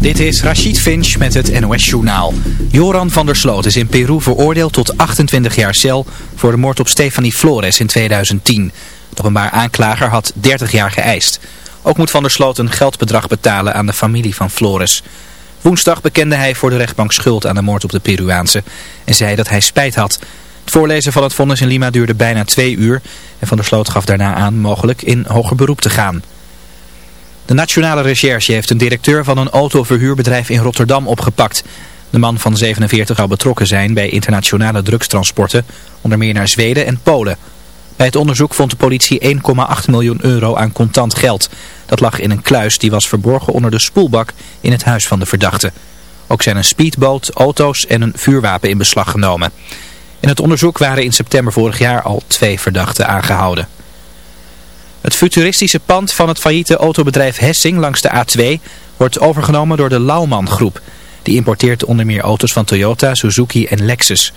Dit is Rachid Finch met het NOS-journaal. Joran van der Sloot is in Peru veroordeeld tot 28 jaar cel voor de moord op Stefanie Flores in 2010. De openbaar aanklager had 30 jaar geëist. Ook moet van der Sloot een geldbedrag betalen aan de familie van Flores. Woensdag bekende hij voor de rechtbank schuld aan de moord op de Peruaanse en zei dat hij spijt had. Het voorlezen van het vonnis in Lima duurde bijna twee uur en van der Sloot gaf daarna aan mogelijk in hoger beroep te gaan. De Nationale Recherche heeft een directeur van een autoverhuurbedrijf in Rotterdam opgepakt. De man van 47 zou betrokken zijn bij internationale drugstransporten, onder meer naar Zweden en Polen. Bij het onderzoek vond de politie 1,8 miljoen euro aan contant geld. Dat lag in een kluis die was verborgen onder de spoelbak in het huis van de verdachte. Ook zijn een speedboot, auto's en een vuurwapen in beslag genomen. In het onderzoek waren in september vorig jaar al twee verdachten aangehouden. Het futuristische pand van het failliete autobedrijf Hessing langs de A2 wordt overgenomen door de Lauman Groep. Die importeert onder meer auto's van Toyota, Suzuki en Lexus.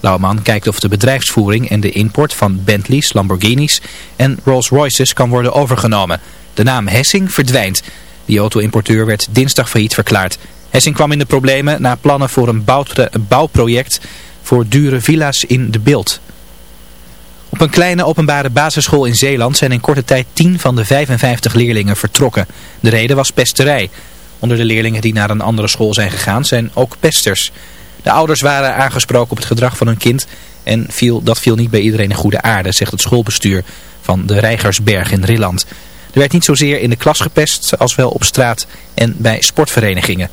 Lauman kijkt of de bedrijfsvoering en de import van Bentleys, Lamborghinis en Rolls-Royces kan worden overgenomen. De naam Hessing verdwijnt. Die auto-importeur werd dinsdag failliet verklaard. Hessing kwam in de problemen na plannen voor een bouwproject voor dure villa's in de beeld. Op een kleine openbare basisschool in Zeeland zijn in korte tijd 10 van de 55 leerlingen vertrokken. De reden was pesterij. Onder de leerlingen die naar een andere school zijn gegaan zijn ook pesters. De ouders waren aangesproken op het gedrag van hun kind en viel, dat viel niet bij iedereen in goede aarde, zegt het schoolbestuur van de Rijgersberg in Rilland. Er werd niet zozeer in de klas gepest als wel op straat en bij sportverenigingen.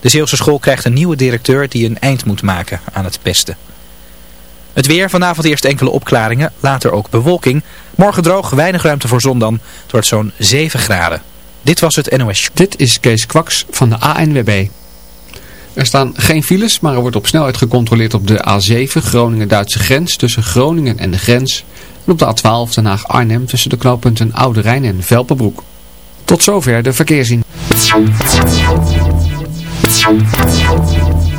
De Zeeuwse school krijgt een nieuwe directeur die een eind moet maken aan het pesten. Het weer, vanavond eerst enkele opklaringen, later ook bewolking. Morgen droog, weinig ruimte voor zon dan. Het wordt zo'n 7 graden. Dit was het NOS. Dit is Kees Kwaks van de ANWB. Er staan geen files, maar er wordt op snelheid gecontroleerd op de A7 Groningen-Duitse grens tussen Groningen en de grens. En op de A12 Den Haag-Arnhem tussen de knooppunten Oude Rijn en Velpenbroek. Tot zover de verkeerszien.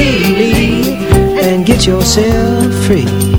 and get yourself free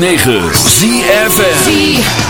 106.9 ZFN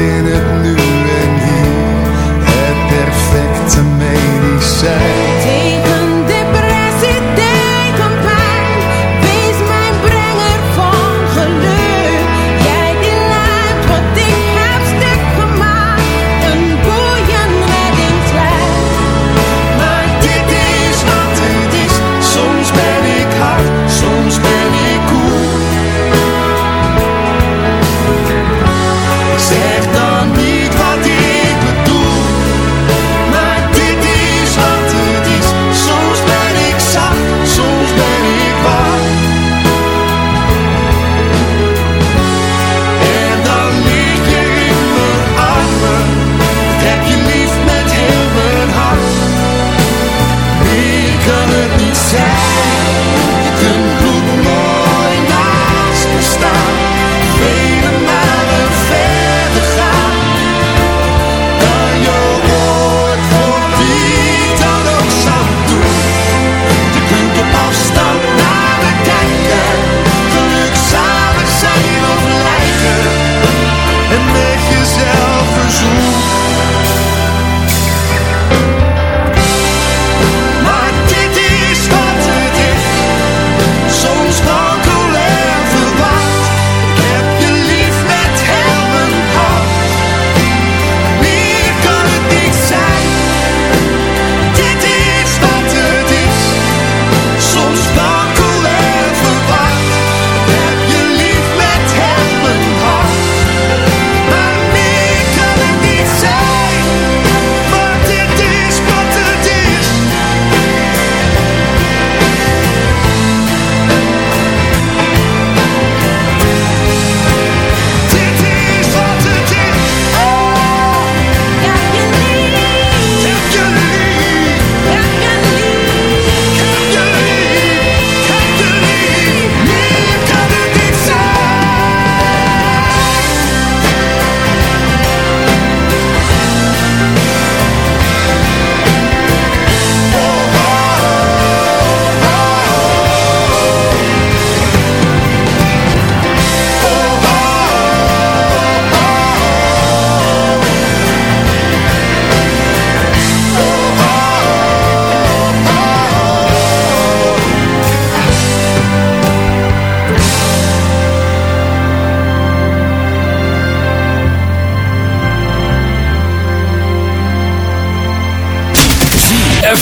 dancing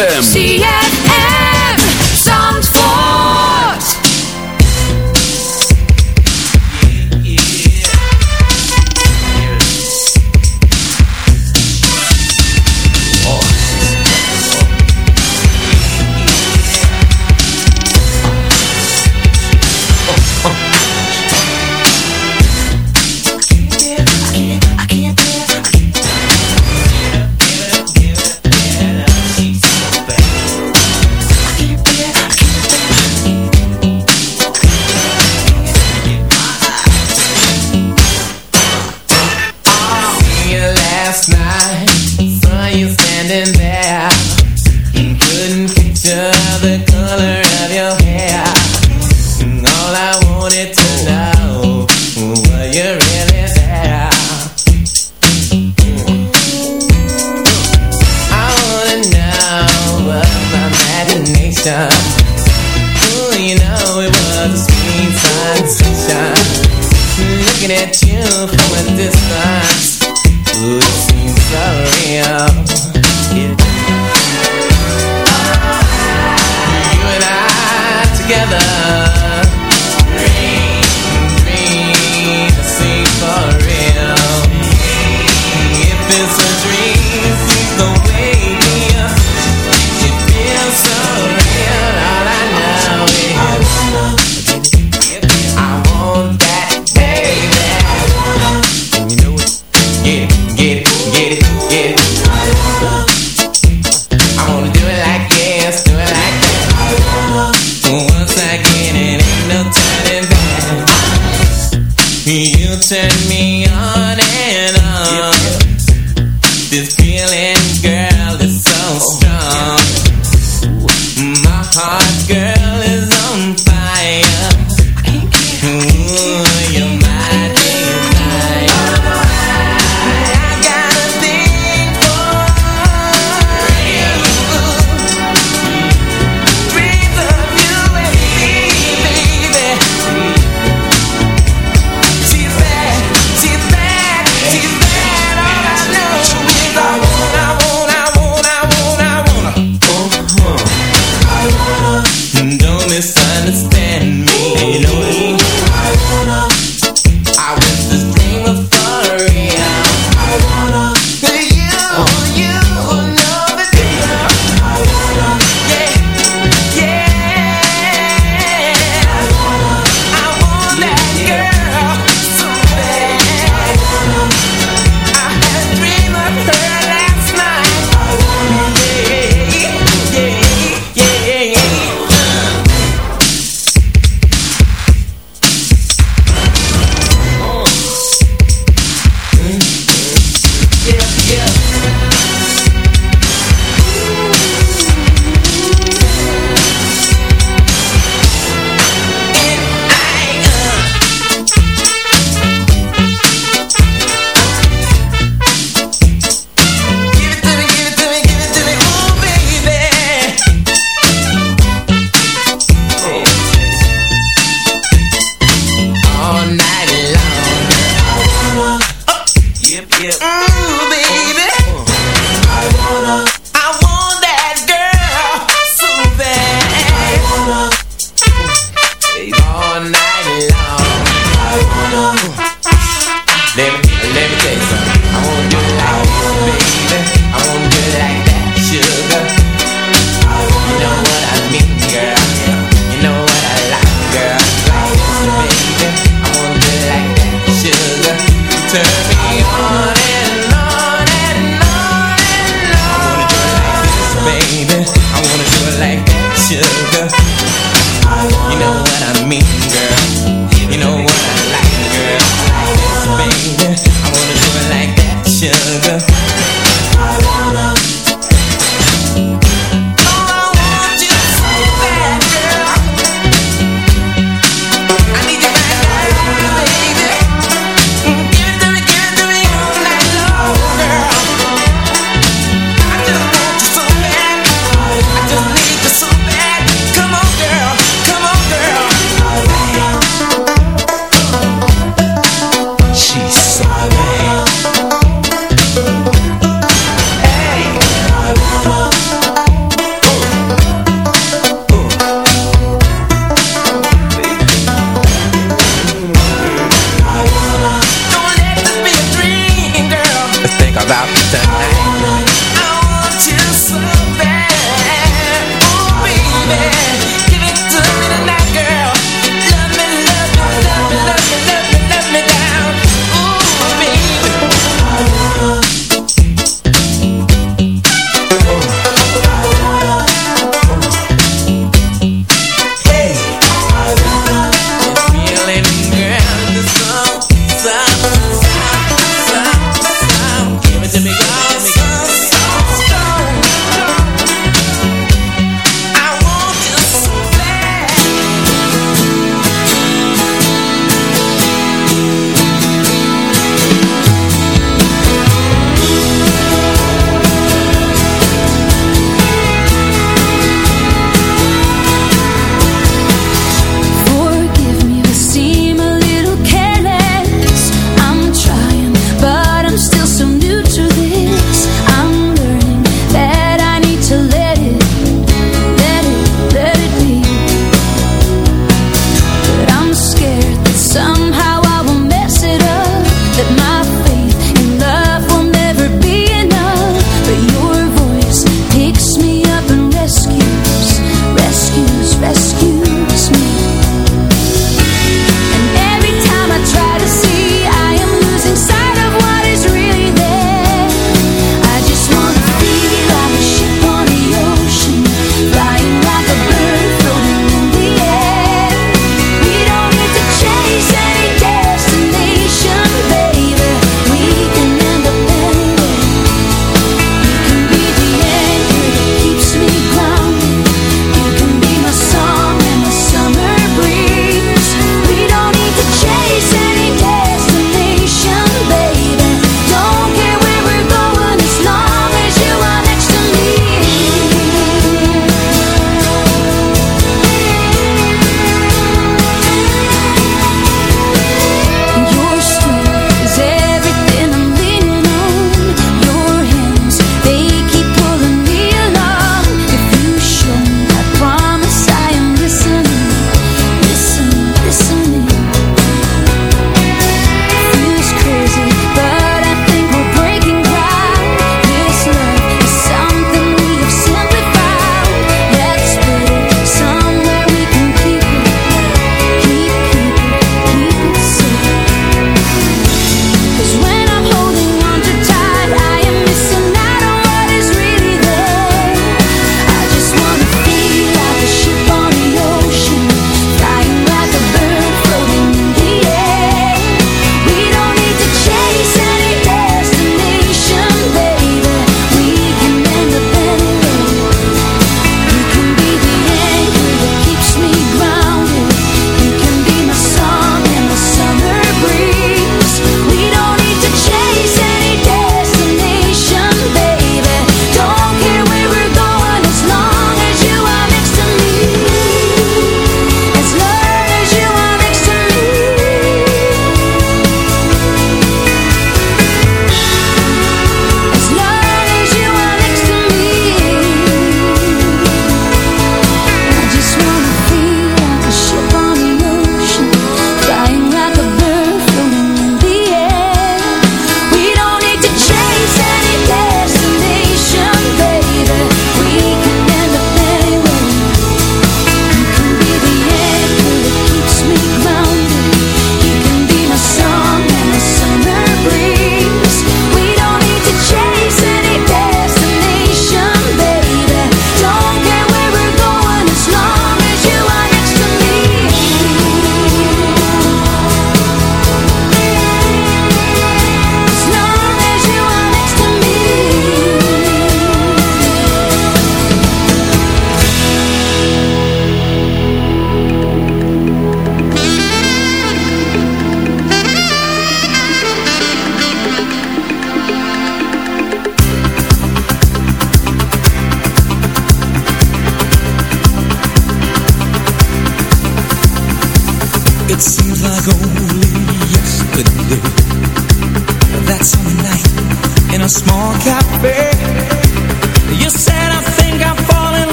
ZFM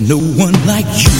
no one like you